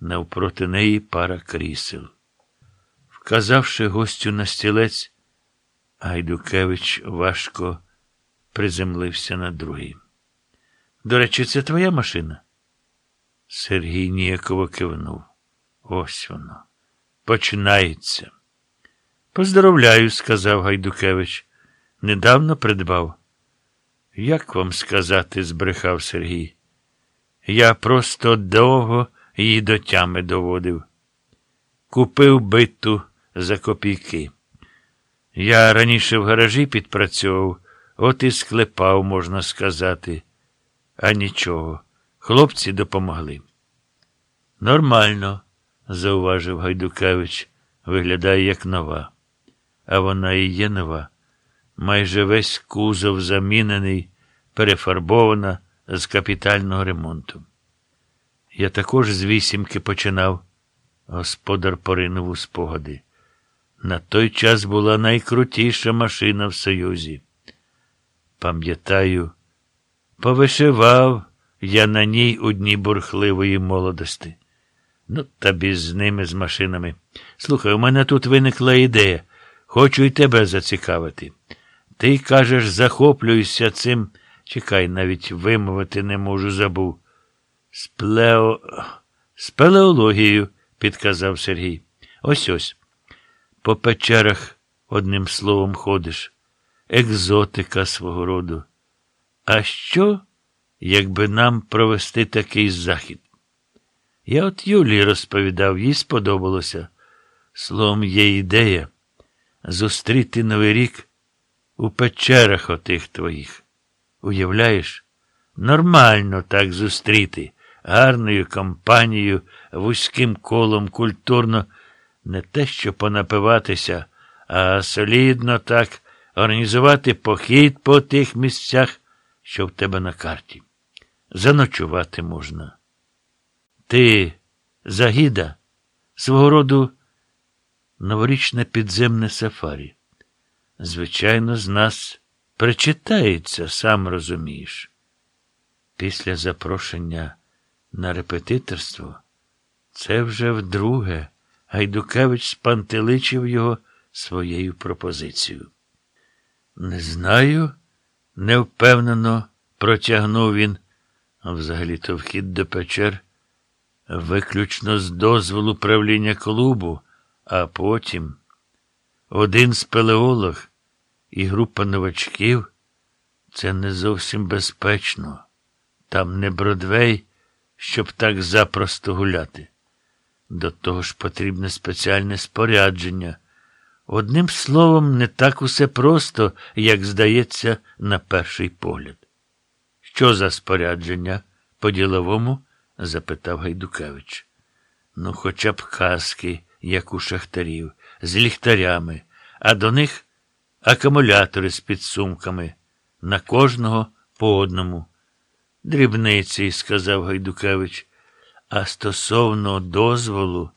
навпроти неї пара крісел. Вказавши гостю на стілець, Гайдукевич важко приземлився на другий. До речі, це твоя машина? Сергій ніяково кивнув. Ось воно. Починається. Поздоровляю, сказав Гайдукевич. Недавно придбав. Як вам сказати, збрехав Сергій. Я просто довго її до тями доводив. Купив биту за копійки. Я раніше в гаражі підпрацьовував, от і склепав, можна сказати. А нічого. Хлопці допомогли. Нормально, зауважив Гайдукевич, виглядає як нова. А вона і є нова. Майже весь кузов замінений, перефарбована з капітального ремонту. Я також з вісімки починав. Господар поринув у спогади. На той час була найкрутіша машина в Союзі. Пам'ятаю, повишивав я на ній у дні бурхливої молодості. Ну, та без з ними, з машинами. Слухай, у мене тут виникла ідея. Хочу й тебе зацікавити. Ти кажеш, захоплююся цим. Чекай, навіть вимовити не можу, забув. Сплео... Спелеологією, підказав Сергій. Ось ось. По печерах одним словом ходиш. Екзотика свого роду. А що, якби нам провести такий захід? Я от Юлії розповідав, їй сподобалося. Словом, є ідея зустріти Новий рік у печерах отих твоїх. Уявляєш? Нормально так зустріти, гарною компанією, вузьким колом, культурно, не те, що понапиватися, а солідно так організувати похід по тих місцях, що в тебе на карті. Заночувати можна. Ти, Загіда, свого роду новорічне підземне сафарі. Звичайно, з нас причитається, сам розумієш. Після запрошення на репетиторство це вже вдруге Гайдукевич спантеличив його своєю пропозицією. Не знаю, невпевнено протягнув він, взагалі-то вхід до печер виключно з дозволу правління клубу, а потім один спелеолог і група новачків це не зовсім безпечно. Там не Бродвей, щоб так запросто гуляти. До того ж потрібне спеціальне спорядження. Одним словом, не так усе просто, як здається, на перший погляд. Що за спорядження? По-діловому? запитав Гайдукевич. Ну, хоча б каски, як у шахтарів, з ліхтарями, а до них акумулятори з підсумками, на кожного по одному. Дрібниці, сказав Гайдукевич, а стосовно дозволу,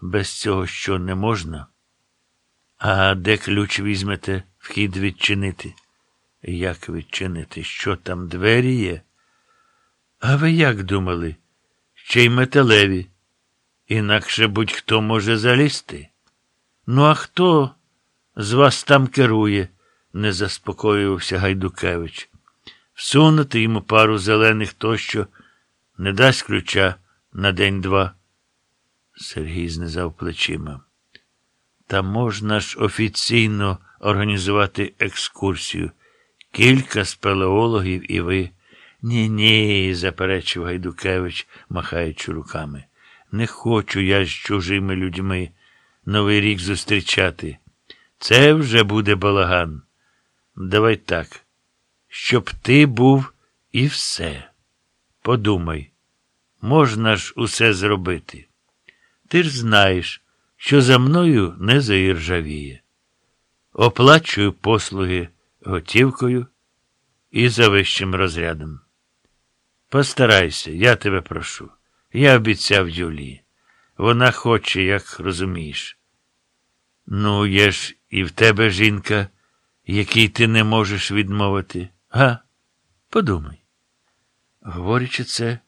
без цього що не можна. А де ключ візьмете вхід відчинити? Як відчинити? Що там двері є? А ви як думали? Ще й металеві. Інакше будь-хто може залізти. Ну, а хто з вас там керує? не заспокоювався Гайдукевич. Всунути йому пару зелених тощо не дасть ключа на день-два. Сергій знизав плечима. Та можна ж офіційно організувати екскурсію. Кілька спелеологів і ви. Ні, ні, заперечив Гайдукевич, махаючи руками. Не хочу я з чужими людьми новий рік зустрічати. Це вже буде балаган. Давай так, щоб ти був і все. Подумай, можна ж усе зробити. Ти ж знаєш, що за мною не заіржавіє. Оплачую послуги готівкою і за вищим розрядом. Постарайся, я тебе прошу. Я обіцяв Юлії. Вона хоче, як розумієш. Ну, є ж і в тебе жінка, якій ти не можеш відмовити. Га? Подумай. Говорячи це,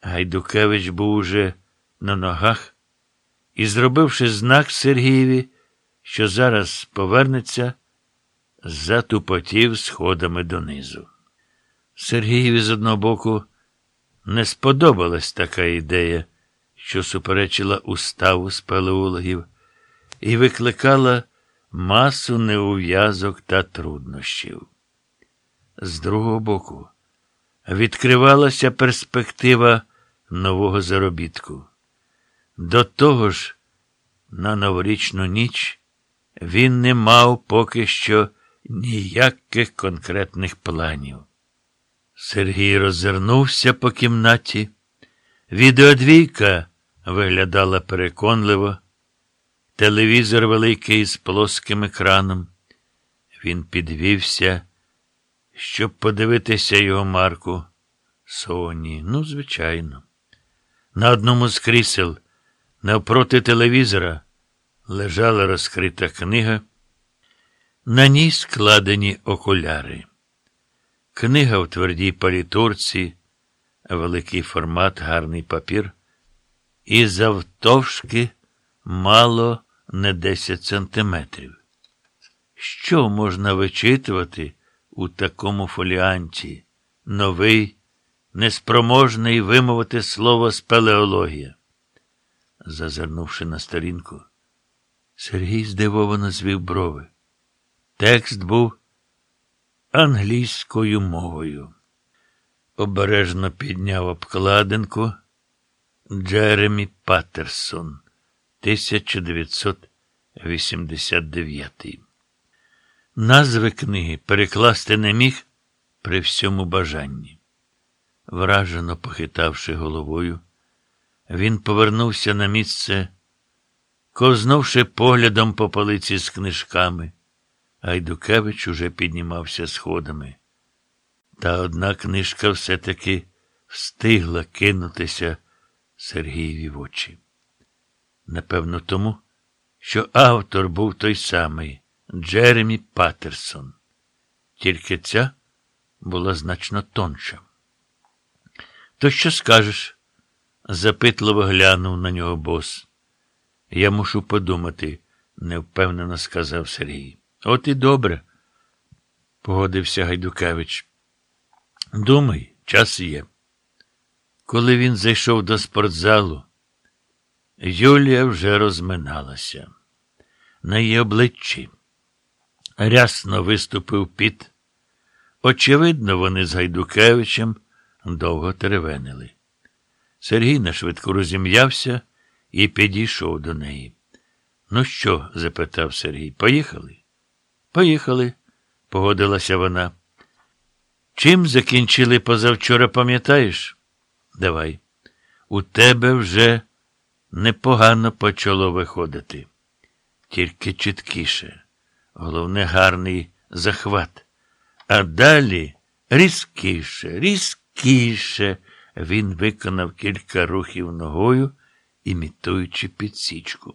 Гайдукевич був уже на ногах і, зробивши знак Сергієві, що зараз повернеться, затупотів сходами донизу. Сергієві з одного боку не сподобалась така ідея, що суперечила уставу спелеологів, і викликала масу неув'язок та труднощів. З другого боку, відкривалася перспектива нового заробітку. До того ж, на новорічну ніч він не мав поки що ніяких конкретних планів. Сергій роззирнувся по кімнаті. Відеодвійка виглядала переконливо. Телевізор великий з плоским екраном. Він підвівся, щоб подивитися його марку. Соні, ну, звичайно. На одному з крісел, навпроти телевізора, лежала розкрита книга. На ній складені окуляри. Книга в твердій палітурці, великий формат, гарний папір, і завтовшки мало не 10 сантиметрів. Що можна вичитувати у такому фоліанті? Новий, неспроможний вимовити слово спелеологія? Зазирнувши на сторінку, Сергій здивовано звів брови. Текст був англійською мовою. Обережно підняв обкладинку Джеремі Паттерсон, 1989. Назви книги перекласти не міг при всьому бажанні. Вражено похитавши головою, він повернувся на місце, кознувши поглядом по полиці з книжками. Гайдукевич уже піднімався сходами. Та одна книжка все-таки встигла кинутися Сергієві в очі. Напевно, тому, що автор був той самий Джеремі Паттерсон. Тільки ця була значно тонша. То що скажеш? запитливо глянув на нього бос. Я мушу подумати, невпевнено сказав Сергій. От і добре, погодився Гайдукевич. Думай, час є. Коли він зайшов до спортзалу, Юлія вже розминалася. На її обличчі рясно виступив піт. Очевидно, вони з Гайдукевичем довго теревенили. Сергій нашвидко розім'явся і підійшов до неї. Ну що? запитав Сергій. Поїхали? Поїхали, погодилася вона. Чим закінчили позавчора, пам'ятаєш? Давай. У тебе вже непогано почало виходити. Тільки чіткіше. Головне, гарний захват. А далі різкіше, різкіше. Він виконав кілька рухів ногою, імітуючи підсічку.